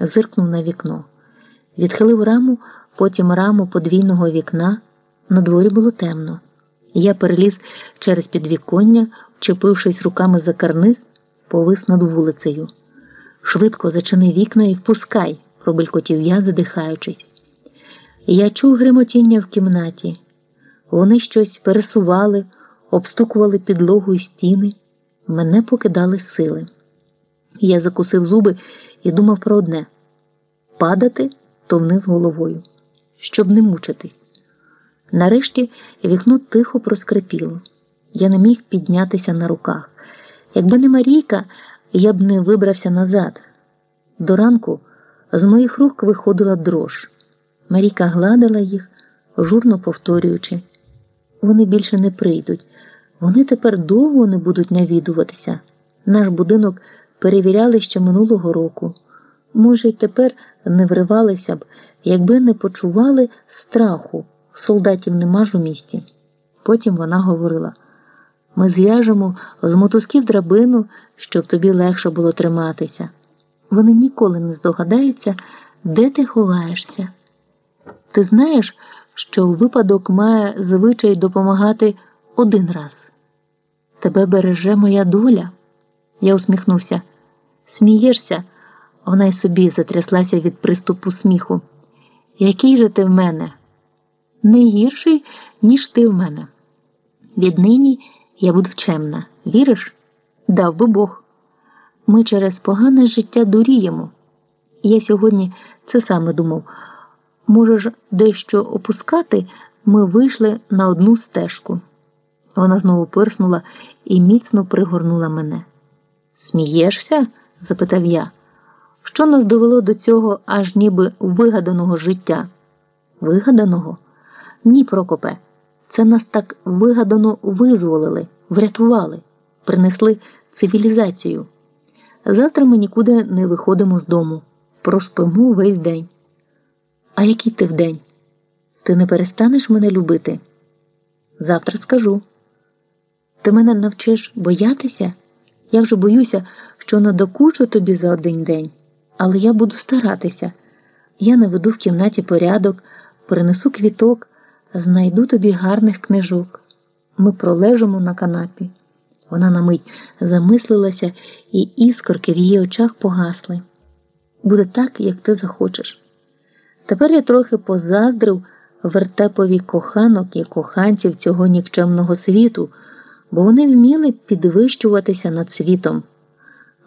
зиркнув на вікно, відхилив раму, потім раму подвійного вікна. На дворі було темно. Я переліз через підвіконня, вчепившись руками за карниз, повис над вулицею. Швидко зачини вікна і впускай, пробелькотів я, задихаючись. Я чув гримотіння в кімнаті. Вони щось пересували, обстукували підлогу і стіни. Мене покидали сили. Я закусив зуби і думав про одне падати то вниз головою, щоб не мучитись. Нарешті вікно тихо проскрипіло. Я не міг піднятися на руках. Якби не Марійка, я б не вибрався назад. До ранку з моїх рук виходила дрож. Марійка гладила їх, журно повторюючи. Вони більше не прийдуть. Вони тепер довго не будуть навідуватися. Наш будинок перевіряли ще минулого року. Може, й тепер не вривалися б, якби не почували страху. Солдатів нема ж у місті. Потім вона говорила: ми зв'яжемо з мотузків драбину, щоб тобі легше було триматися. Вони ніколи не здогадаються, де ти ховаєшся. Ти знаєш, що випадок має звичай допомагати один раз. Тебе береже моя доля. Я усміхнувся. Смієшся, вона й собі затряслася від приступу сміху. Який же ти в мене? Не гірший, ніж ти в мене. Віднині я буду чемна. Віриш? Дав би Бог. Ми через погане життя дуріємо. Я сьогодні це саме думав. Можеш дещо опускати, ми вийшли на одну стежку. Вона знову пирснула і міцно пригорнула мене. Смієшся? запитав я. Що нас довело до цього аж ніби вигаданого життя? Вигаданого? Ні, Прокопе. Це нас так вигадано визволили, врятували, принесли цивілізацію. Завтра ми нікуди не виходимо з дому, проспимо весь день. А який ти вдень? Ти не перестанеш мене любити? Завтра скажу. Ти мене навчиш боятися? Я вже боюся, що надокучу тобі за один день, але я буду старатися. Я наведу в кімнаті порядок, принесу квіток, знайду тобі гарних книжок. Ми пролежимо на канапі. Вона на мить замислилася, і іскорки в її очах погасли. Буде так, як ти захочеш. Тепер я трохи позаздрив вертепові коханок і коханців цього нікчемного світу, бо вони вміли підвищуватися над світом,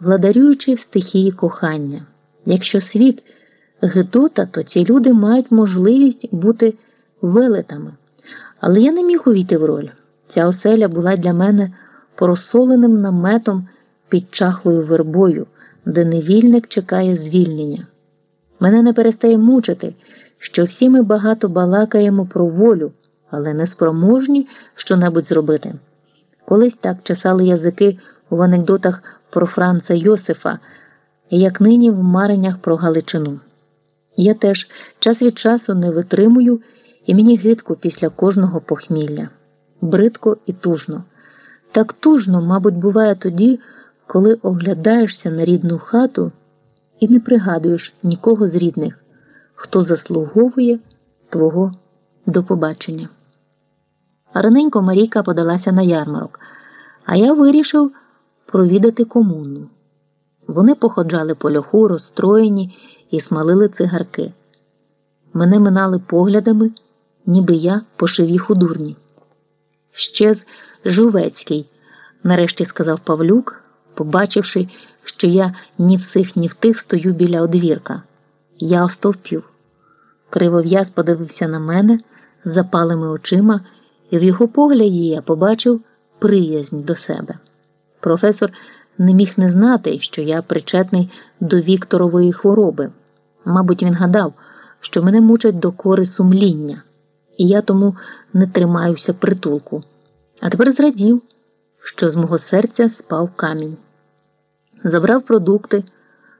владарюючи в стихії кохання. Якщо світ гидота, то ці люди мають можливість бути велетами. Але я не міг увійти в роль. Ця оселя була для мене просоленим наметом під чахлою вербою, де невільник чекає звільнення. Мене не перестає мучити, що всі ми багато балакаємо про волю, але не спроможні що-небудь зробити. Колись так чесали язики в анекдотах про Франца Йосифа, як нині в мареннях про Галичину. Я теж час від часу не витримую, і мені гидко після кожного похмілля, бридко і тужно. Так тужно, мабуть, буває тоді, коли оглядаєшся на рідну хату і не пригадуєш нікого з рідних, хто заслуговує твого до побачення. Раненько Марійка подалася на ярмарок, а я вирішив провідати комуну. Вони походжали по льоху, розстроєні і смалили цигарки. Мене минали поглядами, ніби я пошиві дурні. Щез Жувецький, нарешті сказав Павлюк, побачивши, що я ні в сих, ні в тих стою біля одвірка. Я остовпів. Кривов'яз подивився на мене запалими очима, і в його погляді я побачив приязнь до себе. Професор не міг не знати, що я причетний до Вікторової хвороби. Мабуть, він гадав, що мене мучать докори сумління, і я тому не тримаюся притулку. А тепер зрадів, що з мого серця спав камінь. Забрав продукти,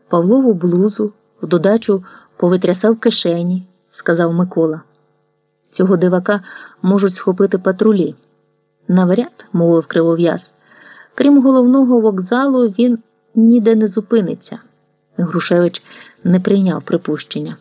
Павлову блузу, в додачу повитрясав кишені, сказав Микола. Цього дивака можуть схопити патрулі. Навряд, мовив кривов'яз. Крім головного вокзалу, він ніде не зупиниться. Грушевич не прийняв припущення.